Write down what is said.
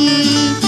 You.